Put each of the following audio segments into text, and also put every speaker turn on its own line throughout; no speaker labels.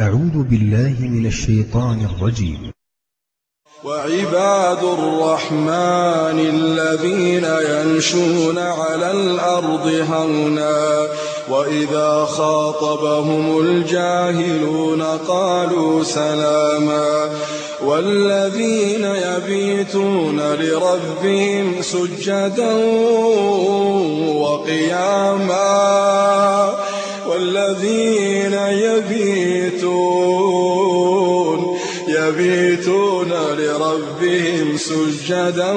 أعوذ بالله من الشيطان الرجيم.
وعباد الرحمن الذين يمشون على الأرض هونا وإذا خاطبهم الجاهلون قالوا سلاما. والذين يبيتون لربهم سجدا وقياما. والذين يبيتون يبيتون لربهم سجدا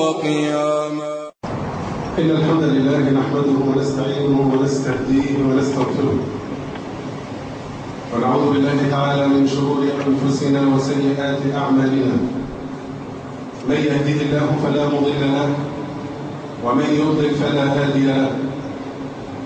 وقياما.
إن الحمد لله نحمده ونستعينه ونستهديه ونستغفره. ونعوذ بالله تعالى من شرور أنفسنا وسيئات أعمالنا. من يهده الله فلا مضل له ومن يضلل فلا هادي له.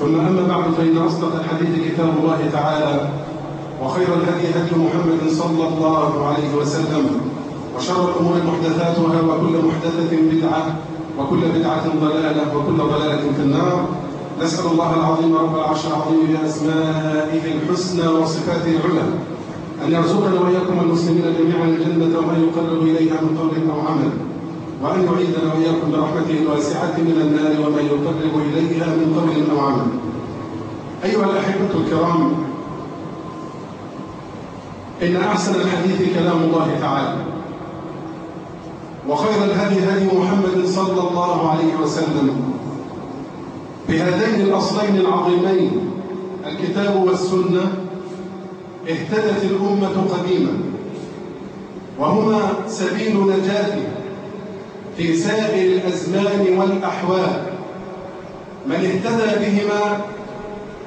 ثم أما بعد فإن أصدق الحديث كتاب الله تعالى وخير الهدي هدي محمد صلى الله عليه وسلم وشر الأمور محدثاتها وكل محدثة بدعة وكل بدعة ضلالة وكل ضلالة في النار. نسأل الله العظيم رب العرش العظيم بأسمائه الحسنى وصفاته العلى أن يرزقنا وإياكم المسلمين جميعا الجنة وما يقرب إليها من قول أو عمل. وأن يعيذنا وإياكم برحمته الواسعة من النار وما يقرب إليها من قول أو عمل أيها الأحبة الكرام إن أحسن الحديث كلام الله تعالى وخير الهدي هدي محمد صلى الله عليه وسلم. بهذين الأصلين العظيمين الكتاب والسنة اهتدت الأمة قديما وهما سبيل نجاة في سائر الأزمان والأحوال. من اهتدى بهما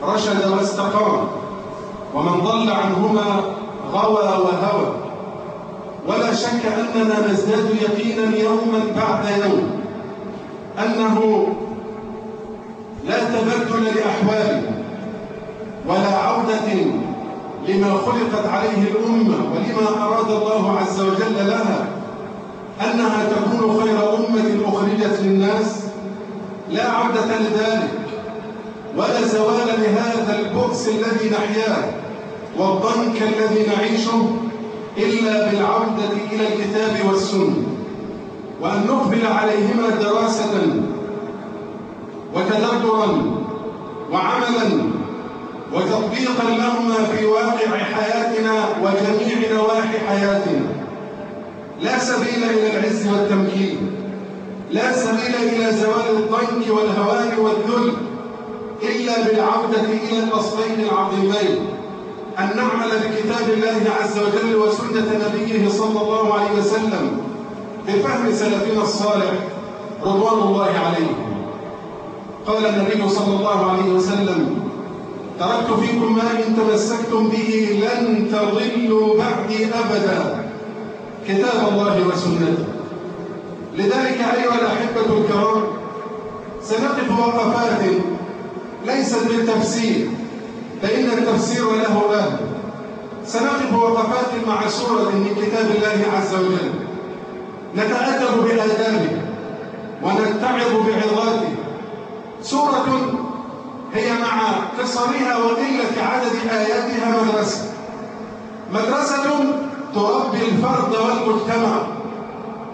رشد واستقام ومن ضل عنهما غوى وهوى. ولا شك أننا نزداد يقينا يوما بعد يوم أنه لا تبدل لأحوال ولا عودة لما خلقت عليه الأمة ولما أراد الله عز وجل لها. أنها تكون خير أمة أخرجت للناس لا عودة لذلك ولا زوال لهذا البؤس الذي نحياه والضنك الذي نعيشه إلا بالعودة إلى الكتاب والسنة. وأن نقبل عليهما دراسة وتدبرا وعملا وتطبيقا لهما في واقع حياتنا وجميع نواحي حياتنا. لا سبيل إلى العز والتمكين. لا سبيل إلى زوال الضنك والهوان والذل إلا بالعودة إلى الأصلين العظيمين. أن نعمل بكتاب الله عز وجل وسنة نبيه صلى الله عليه وسلم بفهم سلفنا الصالح رضوان الله عليهم قال النبي صلى الله عليه وسلم تركت فيكم ما إن تمسكتم به لن تضلوا بعدي أبدا. كتاب الله وسنته. لذلك أيها الأحبة الكرام سنقف وقفات ليست بالتفسير فإن التفسير له أهل سنقف وقفات مع سورة من كتاب الله عز وجل. نتأدب بآدابه ونتعظ بعظاته. سورة هي مع قصرها وقلة عدد آياتها مدرسة. مدرسة تربي الفرد والمجتمع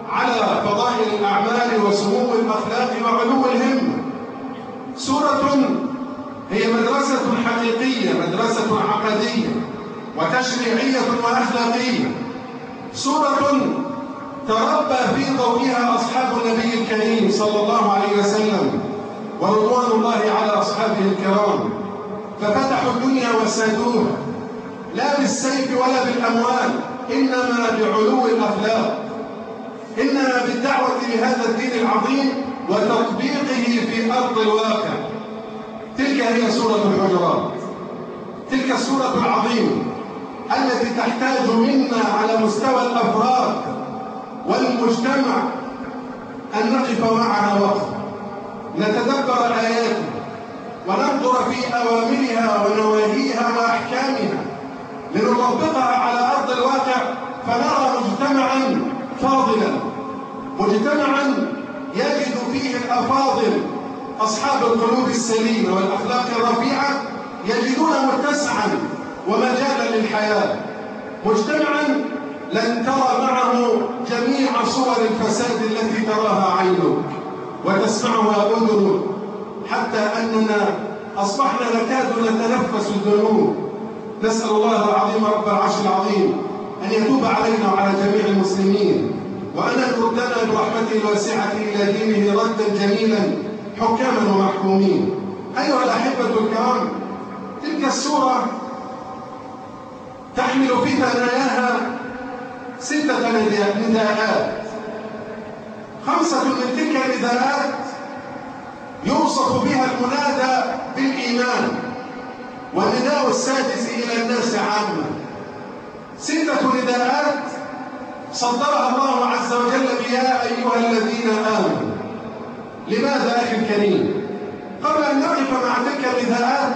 على فضائل الأعمال وسمو الأخلاق وعلو الهمة سورة هي مدرسة حقيقية مدرسة عقدية وتشريعية وأخلاقية. سورة تربى في ضوئها أصحاب النبي الكريم صلى الله عليه وسلم ورضوان الله على أصحابه الكرام. ففتحوا الدنيا وسادوها لا بالسيف ولا بالأموال. إنما بعلو الأخلاق. إنما بالدعوة لهذا الدين العظيم وتطبيقه في أرض الواقع. تلك هي سورة الحجرات. تلك السورة العظيمة التي تحتاج منا على مستوى الأفراد والمجتمع أن نقف معها وقفا نتدبر آياتها وننظر في أوامرها ونواهيها وأحكامها لنطبقها فنرى مجتمعا فاضلا. مجتمعا يجد فيه الأفاضل. أصحاب القلوب السليمة والأخلاق الرفيعة يجدون متسعا ومجالا للحياة. مجتمعا لن ترى معه جميع صور الفساد التي تراها عينك وتسمعها أذنك حتى أننا أصبحنا نكاد نتنفس الذنوب. نسأل الله العظيم رب العرش العظيم أن يتوب علينا وعلى جميع المسلمين. وأن يردنا برحمته الواسعة إلى دينه ردا جميلا حكاما ومحكومين. أيها الأحبة الكرام تلك السورة تحمل في ثناياها ستة نداءات. خمسة من تلك النداءات يوصف بها المنادى بالإيمان. والنداء السادس إلى الناس عامة ستة نداءات صدرها الله عز وجل بيا أيها الذين آمنوا. لماذا أخي الكريم؟ قبل أن نقف مع تلك النداءات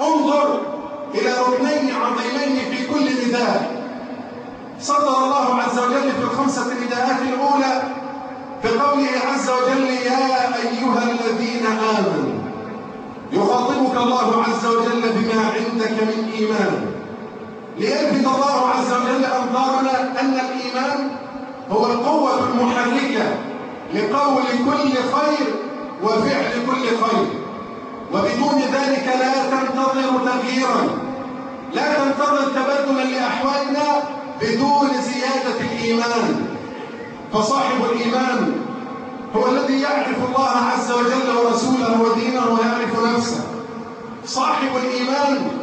انظر إلى ركنين عظيمين في كل نداء. صدر الله عز وجل في الخمسة نداءات الأولى بقوله عز وجل يا أيها الذين آمنوا. يخاطبك الله عز وجل بما عندك من إيمان. ليلفت الله عز وجل أنظارنا أن الإيمان هو القوة المحركة لقول كل خير وفعل كل خير. وبدون ذلك لا تنتظر تغييرا. لا تنتظر تبدلا لأحوالنا بدون زيادة الإيمان. فصاحب الإيمان هو الذي يعرف الله عز وجل ورسوله ودينه ويعرف نفسه. صاحب الإيمان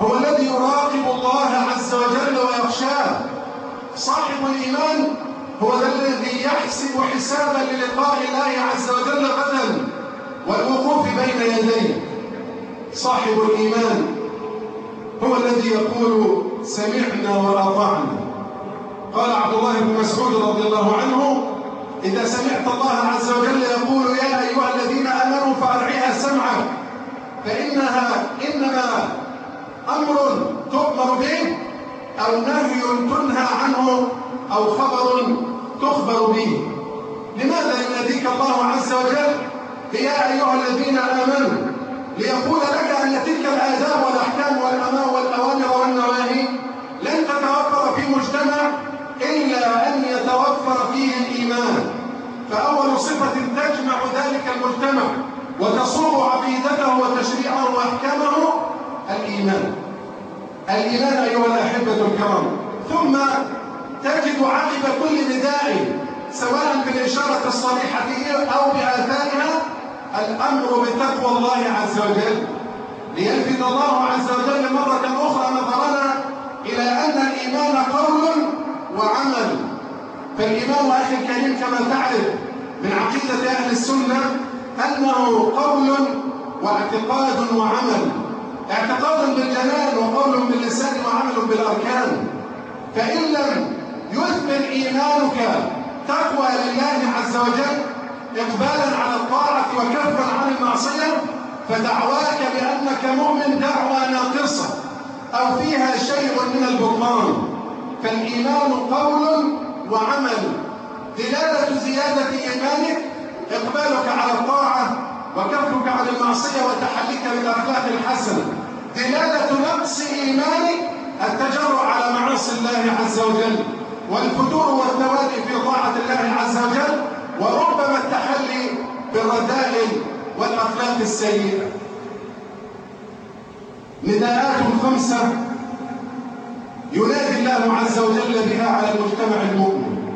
هو الذي يراقب الله عز وجل ويخشاه. صاحب الإيمان هو الذي يحسب حسابا للقاء الله عز وجل غدا والوقوف بين يديه. صاحب الإيمان هو الذي يقول سمعنا وأطعنا. قال عبد الله بن مسعود رضي الله عنه إذا سمعت الله عز وجل يقول يا أيها الذين آمنوا فأرعيها سمعك فإنها إنما أمر تؤمر به أو نهي تنهى عنه أو خبر تخبر به. لماذا يناديك الله عز وجل؟ يا أيها الذين آمنوا ليقول لك أن تلك الآداب والأحكام والأوامر والنواهي لن تتوفر في مجتمع إلا أن يتوفر فيه الإيمان. فأول صفة تجمع ذلك المجتمع وتصور عقيدته وتشريعه وأحكامه الإيمان. الإيمان أيها الأحبة الكرام. ثم تجد عقب كل نداء سواء بالإشارة الصريحة أو بآثارها الأمر بتقوى الله عز وجل. ليلفت الله عز وجل مرة أخرى نظرنا إلى أن الإيمان قول وعمل. فالإيمان أخي الكريم كما تعرف من عقيدة أهل السنة أنه قول واعتقاد وعمل. اعتقاد بالجنان وقول باللسان وعمل بالأركان. فإن لم يثبت إيمانك تقوى لله عز وجل إقبالا على الطاعة وكفا عن المعصية فدعواك بأنك مؤمن دعوة ناقصة أو فيها شيء من البطلان. فالإيمان قول وعمل. دلالة زيادة إيمانك إقبالك على الطاعة وكفك عن المعصية وتحليك بالأخلاق الحسنة. دلالة نقص إيمانك التجرع على معاصي الله عز وجل والفتور والتوالي في طاعة الله عز وجل وربما التحلي بالرذائل والأخلاق السيئة. نداءات خمسة ينادي الله عز وجل بها على المجتمع المؤمن.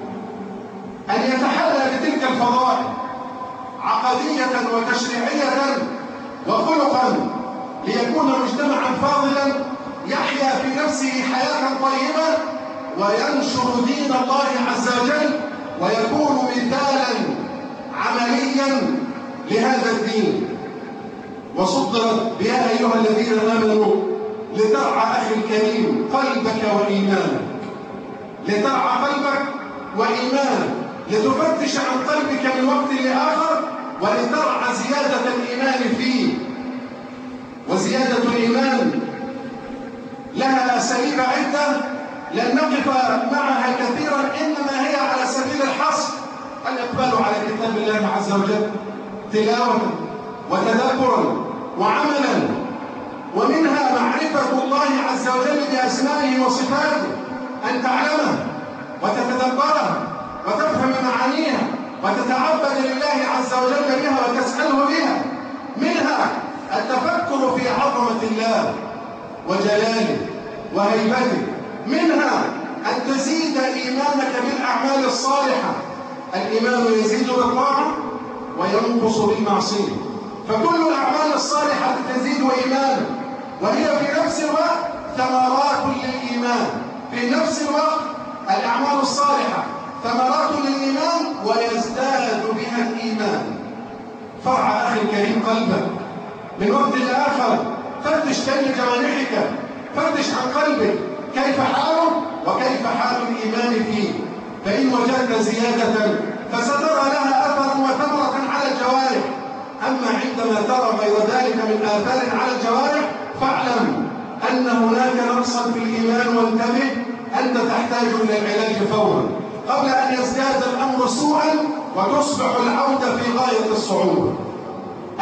أن يتحلى بتلك الفضائل عقدية وتشريعية وخلقا ليكون مجتمعا فاضلا يحيا في نفسه حياة طيبة وينشر دين الله عز وجل ويكون مثالا عمليا لهذا الدين. وصدرت بها أيها الذين آمنوا لترعى أخي الكريم قلبك وإيمانك. لترعى قلبك وإيمانك. لتفتش عن قلبك من وقت لآخر ولترعى زيادة الإيمان فيه. وزيادة الإيمان لها أساليب عدة لن نقف معها كثيرا إنما هي على سبيل الحصر. الإقبال على كتاب الله عز وجل تلاوة وتدبرا وعملا ومنها معرفة الله عز وجل بأسمائه وصفاته. أن تعلمه وتتدبرها وتفهم معانيها. وتتعبد لله عز وجل بها وتسأله بها. منها التفكر في عظمة الله وجلاله وهيبته. منها أن تزيد إيمانك بالأعمال الصالحة. الإيمان يزيد بالطاعة وينقص بالمعصية. فكل الأعمال الصالحة تزيد إيمانا. وهي في نفس الوقت ثمرات للإيمان. في نفس الوقت الأعمال الصالحة ثمرات للإيمان ويزداد بها الإيمان. فرع أخي الكريم قلبك. من وقت لآخر فتش بين جوانحك فتش عن قلبك. كيف حاله وكيف حال الإيمان فيه فإن وجدت زيادة فسترى لها أثرا وثمرة على الجوارح. أما عندما ترى غير ذلك من آثار على الجوارح فاعلم أن هناك نقصا في الإيمان وانتبه أنت تحتاج إلى العلاج فورا. قبل أن يزداد الأمر سوءا وتصبح العودة في غاية الصعوبة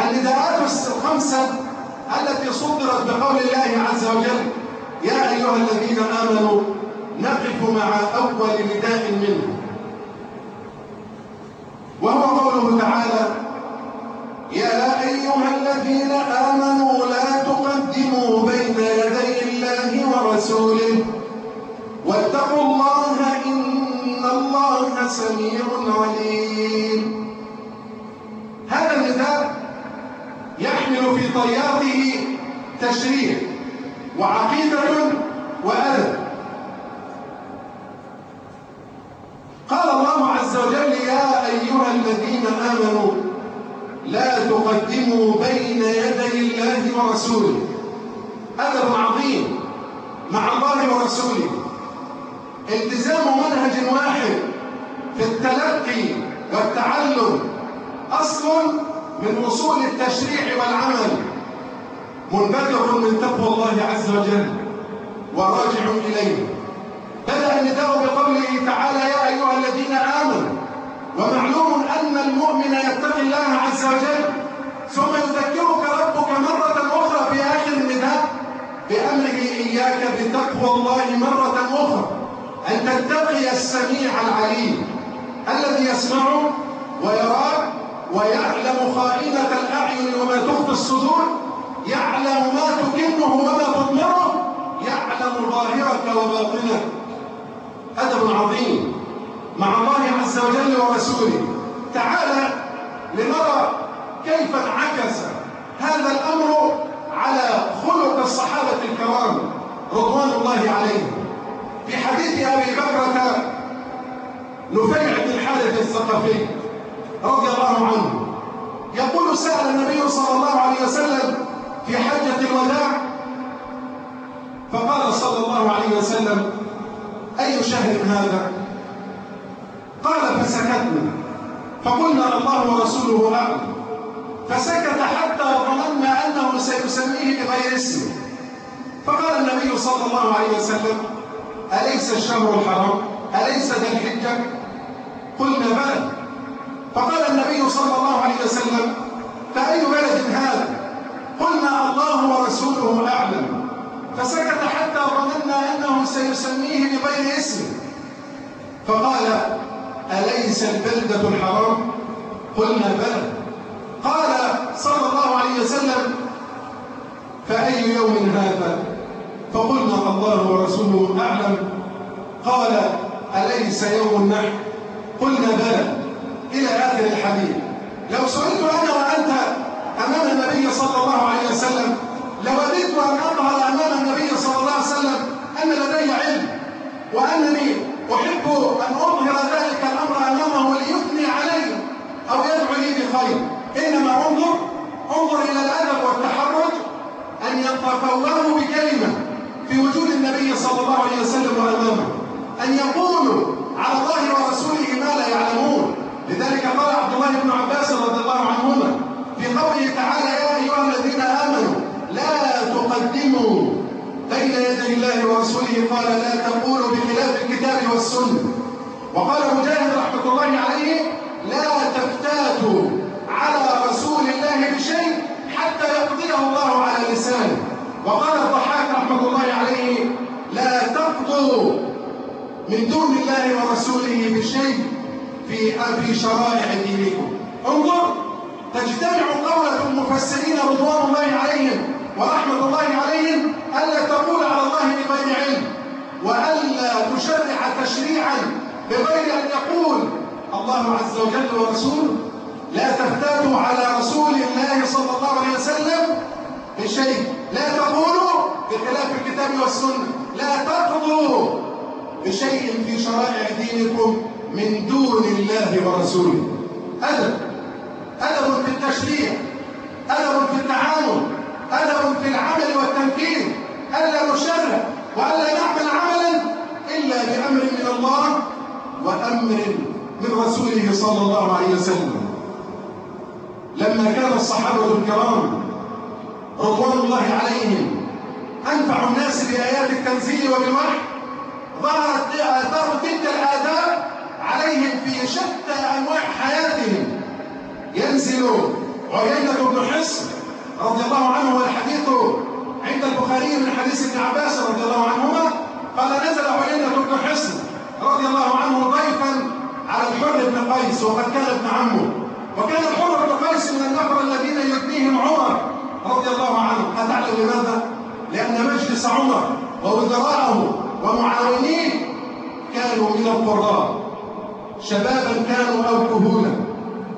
النداءات الخمسة التي صدرت بقول الله عز وجل يا أيها الذين آمنوا نقف مع أول نداء منه. وهو قوله تعالى يا أيها الذين آمنوا لا تقدموا بين يدي الله ورسوله. واتقوا الله إن سميع عليم. هذا النداء يحمل في طياته تشريع وعقيدة وأدب. قال الله عز وجل يا أيها الذين آمنوا لا تقدموا بين يدي الله ورسوله. أدب عظيم مع الله ورسوله. التزام منهج واحد. في التلقي والتعلم أصل من أصول التشريع والعمل منبثق من تقوى الله عز وجل وراجع إليه. بدأ النداء بقوله تعالى يا أيها الذين آمنوا ومعلوم أن المؤمن يتقي الله عز وجل ثم يذكرك ربك مرة أخرى في آخر النداء بأمره إياك بتقوى الله مرة أخرى أن تتقي السميع العليم. الذي يسمع ويراك ويعلم خائنة الأعين وما تخفي الصدور يعلم ما تكنه وما تضمره يعلم ظاهرك وباطنك. أدب عظيم مع الله عز وجل ورسوله. تعالى لنرى كيف انعكس هذا الأمر على خلق الصحابة الكرام رضوان الله عليهم. في حديث أبي بكرة نفيع بن الحارث الثقفي رضي الله عنه. يقول سأل النبي صلى الله عليه وسلم في حجة الوداع فقال صلى الله عليه وسلم أي شهر هذا؟ قال فسكتنا. فقلنا الله ورسوله أعلم. فسكت حتى ظننا أنه سيسميه بغير اسمه فقال النبي صلى الله عليه وسلم أليس الشهر الحرام؟ أليس ذا الحجة؟ قلنا بلى فقال النبي صلى الله عليه وسلم فأي بلد هذا؟ قلنا الله ورسوله أعلم. فسكت حتى ظننا أنه سيسميه بغير اسمه فقال أليس البلدة الحرام؟ قلنا بلى. قال صلى الله عليه وسلم فأي يوم هذا؟ فقلنا الله ورسوله أعلم. قال أليس يوم النحر؟ قلنا بلى. إلى آخر الحديث. لو سئلت أنا وأنت أمام النبي صلى الله عليه وسلم لوددت أن أظهر أمام النبي صلى الله عليه وسلم أن لدي علم وأنني أحب أن أظهر ذلك الأمر أمامه ليثني علي أو يدعو لي بخير. إنما انظر انظر إلى الأدب والتحرج أن يتفوهوا بكلمة في وجود النبي صلى الله عليه وسلم وأمامه. أن يقولوا على الله ورسوله ما لا يعلمون. لذلك قال عبد الله بن عباس رضي الله عنهما في قوله تعالى يا أيها الذين آمنوا لا تقدموا بين يدي الله ورسوله. قال لا تقولوا بخلاف الكتاب والسنة. وقال مجاهد رحمة الله عليه لا تفتاتوا على رسول الله بشيء حتى يقضيه الله على لسانه. وقال الضحاك رحمة الله عليه لا تقضوا من دون الله ورسوله بشيء في في شرائع دينكم. انظر تجتمع قولة المفسرين رضوان الله عليهم ورحمة الله عليهم ألا تقول على الله بغير علم وألا تشرع تشريعا بغير أن يقول الله عز وجل ورسوله لا تفتاتوا على رسول الله صلى الله عليه وسلم بشيء. لا تقولوا بخلاف الكتاب والسنة. لا تقضوا بشيء في شرائع دينكم من دون الله ورسوله. أدب. أدب في التشريع. أدب في التعامل. أدب في العمل والتنفيذ ألا نشرع وألا نعمل عملا إلا بأمر من الله وأمر من رسوله صلى الله عليه وسلم. لما كان الصحابة الكرام رضوان الله عليهم أنفع الناس بآيات التنزيل وبالوحي ظهرت آثار تلك الآداب عليهم في شتى أنواع حياتهم. ينزل عيينة بن حصن رضي الله عنه والحديث عند البخاري من حديث ابن عباس رضي الله عنهما قال نزل عيينة بن حصن رضي الله عنه ضيفا على الحر بن قيس وقد كان ابن عمه. وكان الحر بن قيس من النفر الذين يبنيهم عمر رضي الله عنه. أتعلم لماذا؟ لأن مجلس عمر ووزراءه ومعاونيه كانوا من القراء. شبابا كانوا أو كهولا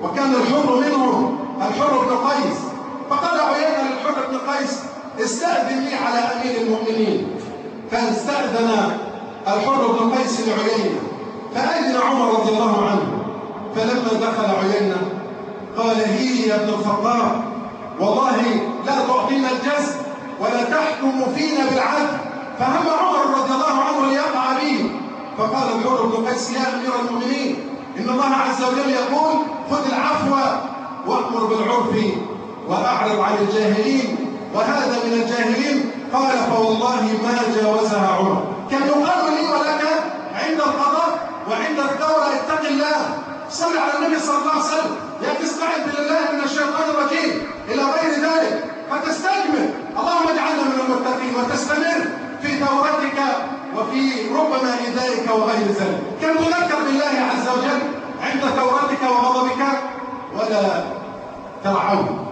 وكان الحر منهم الحر بن قيس. فقال عيينة للحر بن قيس استأذن لي على أمير المؤمنين. فاستأذن الحر بن قيس لعيينة. فأذن عمر رضي الله عنه. فلما دخل عيينة قال هي يا ابن الخطاب والله لا تعطينا الجزء ولا تحكم فينا بالعدل. فهم عمر رضي الله عنه ليقع به. فقال الحر بن قيس يا أمير المؤمنين إن الله عز وجل يقول خذ العفو وأمر بالعرف وأعرض عن الجاهلين. وهذا من الجاهلين قال فوالله ما جاوزها عمر. كان يقال لي ولك عند القضاء وعند الدولة اتق الله. صل على النبي صلى الله عليه وسلم يا تستعذ بالله من الشيطان الرجيم. إلى غير ذلك. وغير ذلك كم تذكر بالله عز وجل عند ثورتك وغضبك ولا ترعون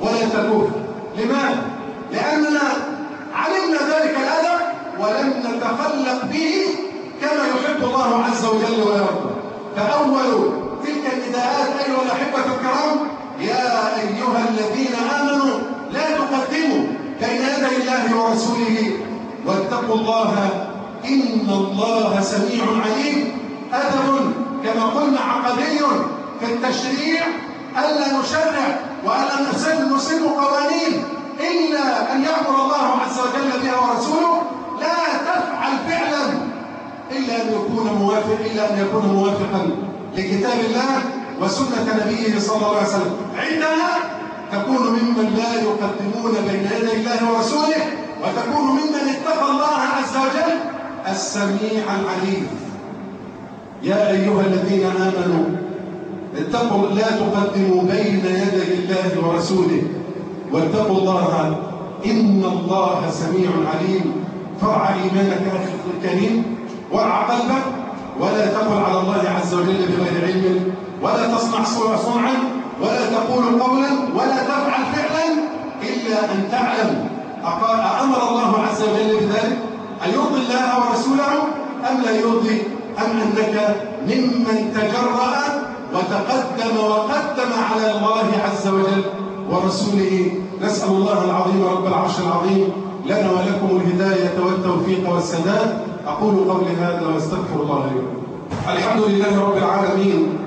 ولا تكون لماذا؟ لأننا علمنا ذلك الأدب ولم نتخلق به كما يحب الله عز وجل ويرضى فأول تلك النداءات أيها الأحبة الكرام يا أيها الذين آمنوا لا تقدموا بين يدي الله ورسوله واتقوا الله إن الله سميع عليم أدب كما قلنا عقدي في التشريع ألا نشرع وألا نسن قوانين إلا أن يأمر الله عز وجل بها ورسوله لا تفعل فعلا إلا أن يكون موافق إلا أن يكون موافقا لكتاب الله وسنة نبيه صلى الله عليه وسلم عندها تكون ممن لا يقدمون بين يدي الله ورسوله وتكون ممن اتقى الله عز وجل السميع العليم. يا أيها الذين آمنوا اتقوا لا تقدموا بين يدي الله ورسوله. واتقوا الله إن الله سميع عليم. فرع إيمانك أخي الكريم وارع قلبك ولا تقل على الله عز وجل بغير علم. ولا تصنع صنعا ولا تقول قولا ولا تفعل فعلا إلا أن تعلم. أمر الله عز وجل بذلك. أن يرضي الله ورسوله أم لا يرضي؟ أم أنك ممن تجرأ وتقدم وقدم على الله عز وجل ورسوله. نسأل الله العظيم رب العرش العظيم لنا ولكم الهداية والتوفيق والسداد. أقول قولي هذا واستغفر الله لي الحمد لله رب العالمين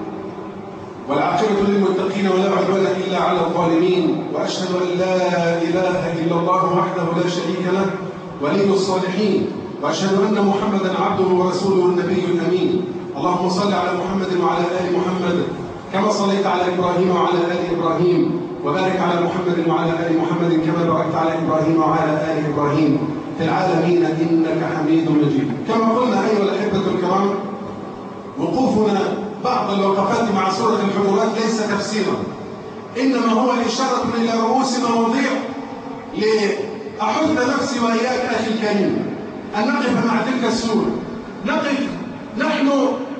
والعاقبة للمتقين ولا عدوان إلا على الظالمين. وأشهد أن لا إله إلا الله وحده لا شريك له. ولي الصالحين وأشهد أن محمدا عبده ورسوله النبي الأمين. اللهم صل على محمد وعلى آل محمد كما صليت على إبراهيم وعلى آل إبراهيم وبارك على محمد وعلى آل محمد كما باركت على إبراهيم وعلى آل إبراهيم. في العالمين إنك حميد مجيد. كما قلنا أيها الأحبة الكرام وقوفنا بعض الوقفات مع سورة الحجرات ليس تفسيرا إنما هو إشارة إلى رؤوس مواضيع لأحث نفسي وإياك أخي الكريم. أن نقف مع تلك السورة نقف. نحن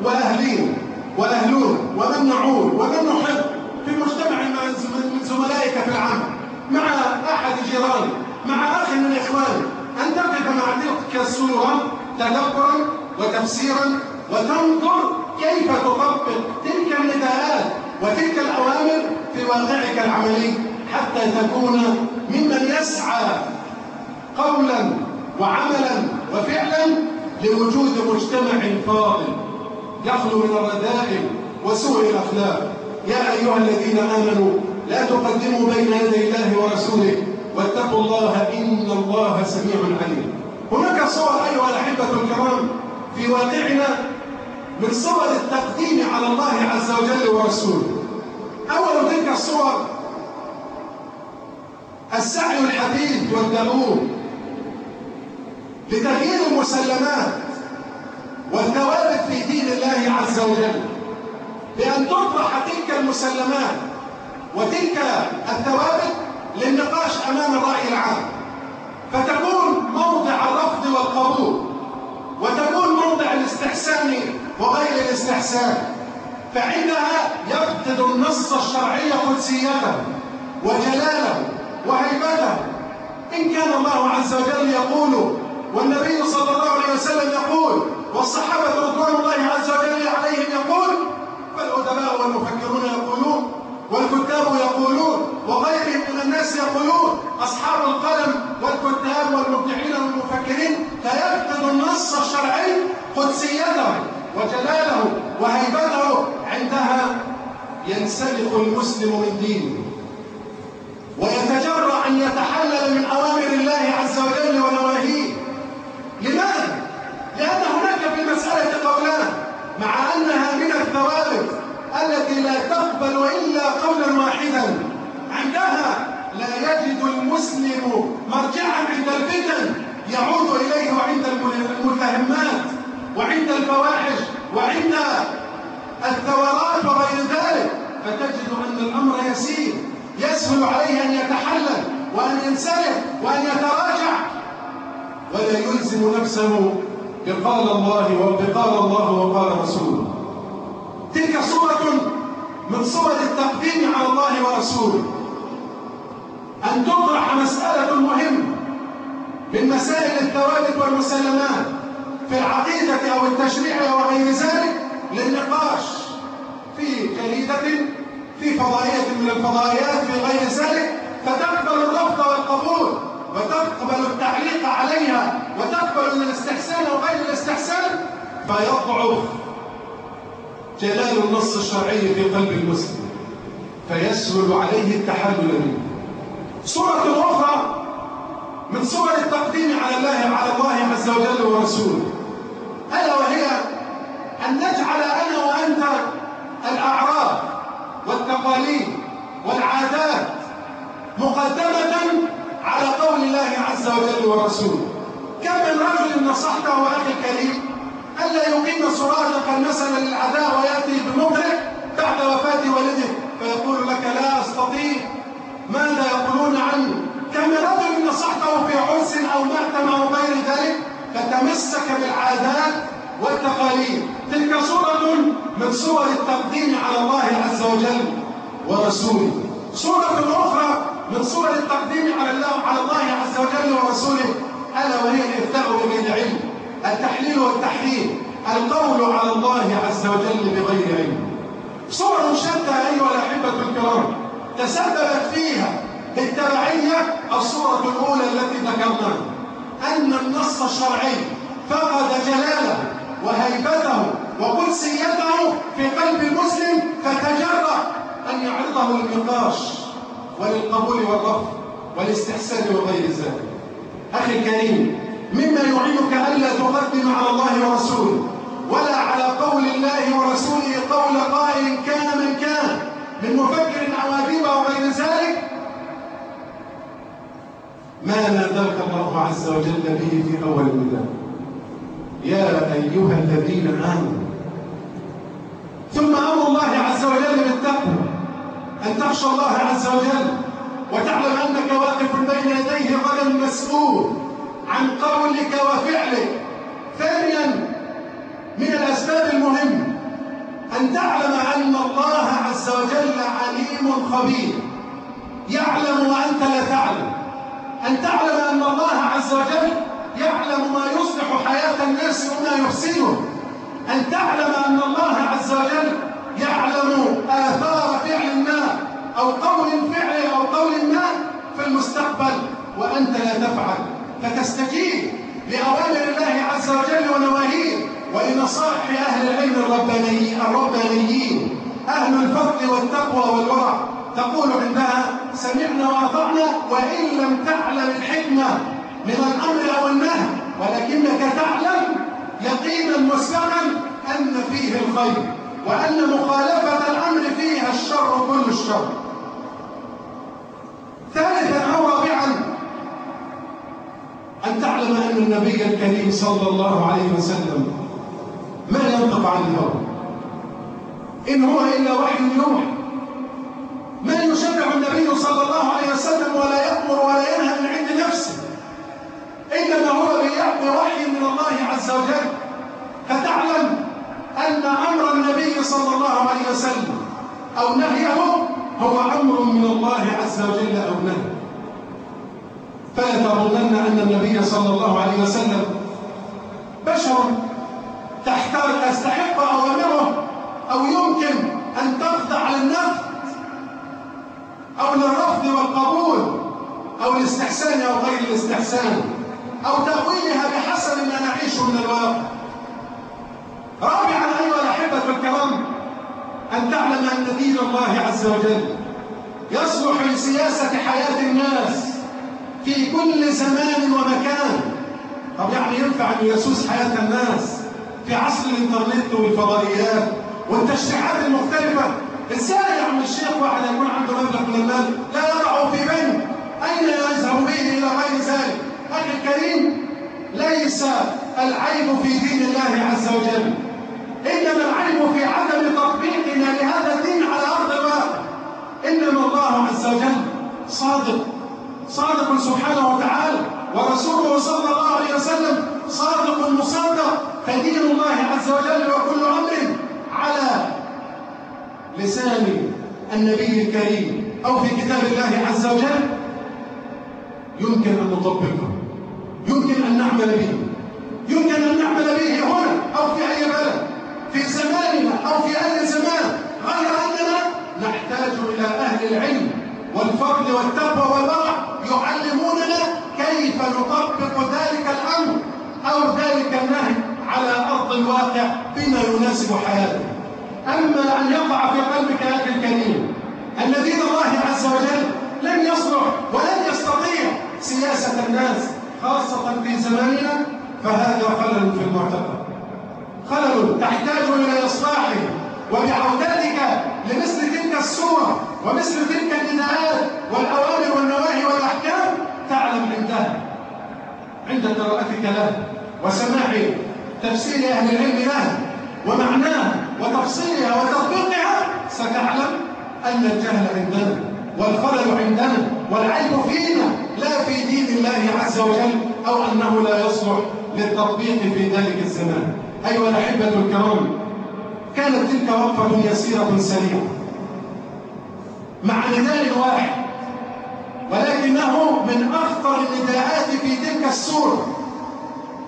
وأهلين وأهلون ومن نعود ومن نحب في مجتمع من زملائك في العمل مع أحد جيرانك مع أخ من إخوانك. أن تقف مع تلك السورة تدبرا وتفسيرا وتنظر كيف تطبق تلك النداءات وتلك الأوامر في واقعك العملي حتى تكون ممن يسعى قولا وعملا وفعلا لوجود مجتمع فاضل يخلو من الرذائل وسوء الأخلاق. يا أيها الذين آمنوا لا تقدموا بين يدي الله ورسوله واتقوا الله إن الله سميع عليم. هناك صور أيها الأحبة الكرام في واقعنا من صور التقديم على الله عز وجل ورسوله. أول تلك الصور السعي الحديث والدؤوب لتغيير المسلمات والثوابت في دين الله عز وجل. بأن تطرح تلك المسلمات وتلك الثوابت للنقاش أمام الرأي العام. فتكون موضع الرفض والقبول وتكون موضع الاستحسان وغير الاستحسان. فعندها يفقد النص الشرعي قدسيته وجلاله وهيبته إن كان الله عز وجل يقول والنبي صلى الله عليه وسلم يقول والصحابة رضوان الله عز وجل عليهم يقول فالأدباء والمفكرون يقولون والكتاب يقولون وغيرهم من الناس يقولون أصحاب القلم والكتاب والمبدعين والمفكرين فيفقد النص الشرعي قدسيته وجلاله وهيبته عندها ينسلخ المسلم من دينه. الثوابت التي لا تقبل إلا قولا واحدا. عندها لا يجد المسلم مرجعا عند الفتن يعود إليه عند المتهمات وعند الفواحش وعند الثورات وغير ذلك. فتجد أن الأمر يسير يسهل عليه أن يتحلل وأن ينسلخ وأن يتراجع. ولا يلزم نفسه بقال الله وبقال الله وقال رسوله. تلك صورة من صور التقديم على الله ورسوله. أن تطرح مسألة مهمة من مسائل الثوابت والمسلمات في العقيدة أو التشريع وغير ذلك للنقاش في جريدة في فضائية من الفضائيات في غير ذلك فتقبل الرفض والقبول وتقبل التعليق عليها وتقبل الاستحسان وغير الاستحسان فيضعف جلال النص الشرعي في قلب المسلم فيسهل عليه التحلل منه. صورة أخرى من صور التقديم على الله على الله عز وجل ورسوله. ألا وهي أن نجعل أنا وأنت الأعراف والتقاليد والعادات مقدمة على قول الله عز وجل ورسوله. كم من رجل نصحته أخي الكريم ألا يقيم سراجك مثلا للعداء ويأتي بمبرك بعد وفاة والده. فيقول لك لا أستطيع. ماذا يقولون عني كم رجل نصحته في عرس أو مأتم أو غير ذلك؟ فتمسك بالعادات والتقاليد. تلك صورة من صور التقديم على الله عز وجل ورسوله. صورة أخرى من صور التقديم على الله على الله عز وجل ورسوله. ألا وهي الإفتاء بغير علم التحليل والتحريم القول على الله عز وجل بغير علم. صور شتى أيها الأحبة الكرام تسببت فيها بالتبعية الصورة الأولى التي ذكرناها أن النص الشرعي فقد جلاله وهيبته وقدسيته في قلب المسلم فتجرأ أن يعرضه للنقاش وللقبول والرفض والاستحسان وغير ذلك. أخي الكريم مما يعينك ألا تقدم على الله ورسوله ولا على قول الله ورسوله قول قائل كان من كان. من مفكر أو أديب أو غير ذلك؟ ما ناداك الله عز وجل به في أول النداء. يا أيها الذين آمنوا. ثم أمر الله عز وجل بالتقوى. أن تخشى الله عز وجل وتعلم أنك واقف بين يديه غدا مسؤول عن قولك وفعلك. ثانيا من الأسباب المهمة أن تعلم أن الله عز وجل عليم خبير. يعلم وأنت لا تعلم. أن تعلم أن الله عز وجل يعلم ما يصلح حياة الناس وما يفسده أن تعلم أن الله عز وجل يعلم آثار فعل ما أو قول فعل أو قول ما في المستقبل وأنت لا تفعل. فتستجيب لأوامر الله عز وجل ونواهيه. ولنصائح أهل العلم الرباني الربانيين. أهل الفضل والتقوى والورع. تقول عندها سمعنا وأطعنا وإن لم تعلم الحكمة من الأمر أو النهي ولكنك تعلم يقينا مسبقا أن فيه الخير وأن مخالفة الأمر فيها الشر كل الشر ثالثا أو رابعا أن تعلم أن النبي الكريم صلى الله عليه وسلم ما ينطق عن الهوى. إن هو إلا وحي يوحى. ما يشرع النبي صلى الله عليه وسلم ولا يأمر ولا ينهى من عند نفسه إنما هو بوحي من الله عز وجل. فتعلم أن أمر النبي صلى الله عليه وسلم أو نهيه هو أمر من الله عز وجل أو نهي. فلا تظنن أن النبي صلى الله عليه وسلم بشر تحتاج تستحق أوامره أو يمكن أن تخضع للنفط أو للرفض والقبول أو الاستحسان أو غير الاستحسان أو تأويلها بحسب ما نعيشه من الواقع رابعا أيها الأحبة الكرام أن تعلم أن دين الله عز وجل يصلح لسياسة حياة الناس. في كل زمان ومكان. طب يعني ينفع أن يسوس حياة الناس في عصر الإنترنت والفضائيات والتشريعات المختلفة؟ إزاي يا عم الشيخ واحد يكون عنده مبلغ من المال؟ لا يضعه في بنك. أين يذهب به إلى غير ذلك؟ أخي الكريم ليس العيب في دين الله عز وجل. إنما العيب في عدم تطبيقنا لهذا الدين على أرض الواقع. إنما الله عز وجل صادق. صادق سبحانه وتعالى ورسوله صلى الله عليه وسلم صادق مصادق فدين الله عز وجل وكل أمر على لسان النبي الكريم. أو في كتاب الله عز وجل يمكن أن نطبقه. يمكن أن نعمل به. يمكن أن نعمل به هنا أو في أي بلد في زماننا أو في أي زمان. غير أننا نحتاج إلى أهل العلم والفضل والتقوى والورع يعلموننا كيف نطبق ذلك الأمر أو ذلك النهي على أرض الواقع بما يناسب حياتنا أما أن يقع في قلبك أخي الكريم دين الله عز وجل لن يصلح ولن يستطيع سياسة الناس خاصة في زماننا فهذا خلل في المعتقد. خلل تحتاج إلى إصلاحه وبعودتك لمثل تلك السورة ومثل تلك النداءات والأوامر والنواهي والأحكام تعلم عندها. عند قراءتك لها وسماع تفسير أهل العلم لها ومعناها وتفصيلها وتطبيقها ستعلم أن الجهل عندنا والخلل عندنا والعيب فينا لا في دين الله عز وجل أو أنه لا يصلح للتطبيق في ذلك الزمان. أيها الأحبة الكرام كانت تلك وقفة يسيرة سريعة. مع نداء واحد. ولكنه من أخطر النداءات في تلك السورة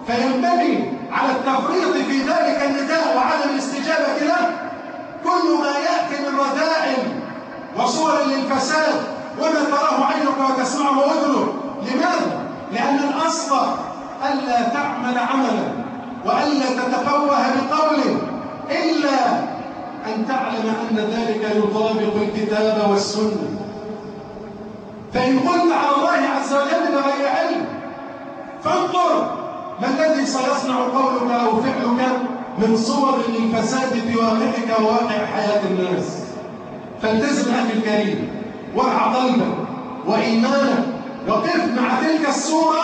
فينبغي على التفريط في ذلك النداء وعدم الاستجابة له كل ما يأتي من رذائل وصور للفساد وما تراه عينك وتسمعه أذنك لماذا؟ لأن الأصل ألا تعمل عملا وألا تتفوه بقول إلا أن تعلم أن ذلك يطابق الكتاب والسنة. فإن قلت على الله عز وجل بغير علم فانظر ما الذي سيصنع قولك أو فعلك من صور للفساد في واقعك وواقع حياة الناس. فالتزم أخي الكريم وارع قلبك وإيمانك وقف مع تلك الصورة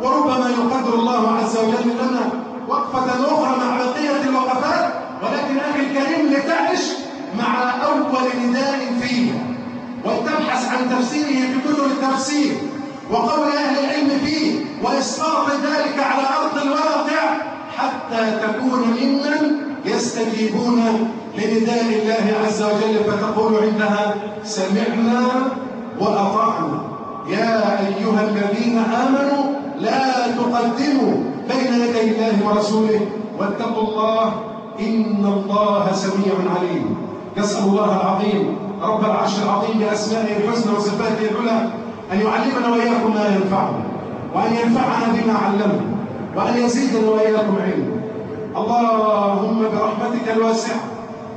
وربما يقدر الله عز وجل لنا وقفة أخرى مع بقية الوقفات ولكن أخي الكريم لتعش مع أول نداء فيه وتبحث عن تفسيره في كتب التفسير وقول أهل العلم فيه وإسقاط ذلك على أرض الواقع حتى تكون ممن يستجيبون لنداء الله عز وجل فتقول عندها سمعنا وأطعنا. يا أيها الذين آمنوا لا تقدموا بين يدي الله ورسوله واتقوا الله إن الله سميع عليم. نسأل الله العظيم رب العرش العظيم بأسمائه الحسنى وصفاته العلى أن يعلمنا وإياكم ما ينفعنا وأن ينفعنا بما علمنا وأن يزيدنا وإياكم علما. اللهم برحمتك الواسعة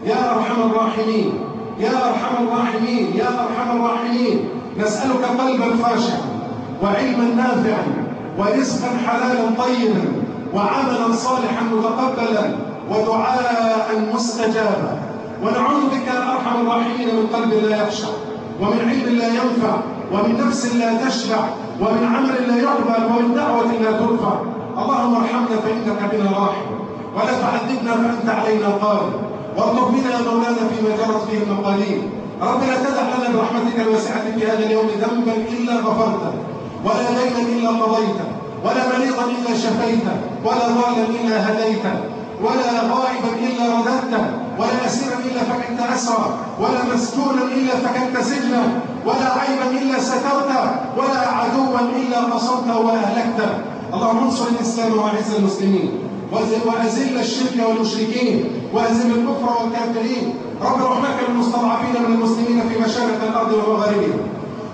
يا أرحم الراحمين يا أرحم الراحمين يا أرحم الراحمين. نسألك قلبا خاشعا وعلما نافعا ورزقا حلالا طيبا وعملا صالحا متقبلا. ودعاء مستجابا ونعوذ بك يا أرحم الراحمين من قلب لا يخشع ومن علم لا ينفع ومن نفس لا تشبع ومن عمل لا يقبل ومن دعوة لا ترفع. اللهم ارحمنا فإنك بنا راحم. ولا تعذبنا فأنت علينا قادر واطلب منا يا مولانا فيما جرت فيه المقاليد رب لا تدع لنا برحمتك الواسعة في هذا اليوم ذنبا إلا غفرته ولا دينا إلا قضيته ولا مريضا إلا شفيته ولا ضالا إلا هديته. ولا غائبا إلا رددته ولا أسيرا إلا فكنت أسرى ولا مسجونا إلا فكنت سجنا ولا عيبا إلا سترته ولا عدوا إلا قصرته وأهلكته اللهم انصر الإسلام وأعز المسلمين وأزل الشرك والمشركين وأزل الكفر والكافرين. رب رحمك للمستضعفين من المسلمين في مشارق الأرض ومغاربها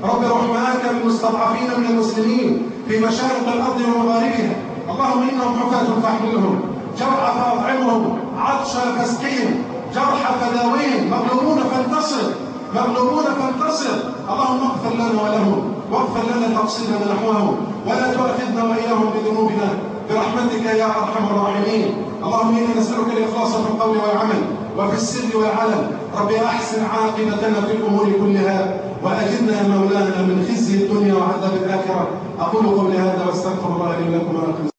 رب رحمك للمستضعفين من المسلمين في مشارق الأرض ومغاربها اللهم إنهم حفاة فاحملهم. جرح فأطعمهم عطش فاسقيهم جرح فداويهم مغلوبون فانتصر مغلوبون فانتصر. اللهم اغفر لنا ولهم واغفر لنا تقصيرنا نحوهم ولا تؤاخذنا وإياهم بذنوبنا. برحمتك يا أرحم الراحمين. اللهم إنا نسألك الإخلاص في القول والعمل وفي السر والعلن. رب أحسن عاقبتنا في الأمور كلها وأجرنا مولانا من خزي الدنيا وعذاب الآخرة. أقول قولي هذا واستغفر الله لي ولكم ولكم.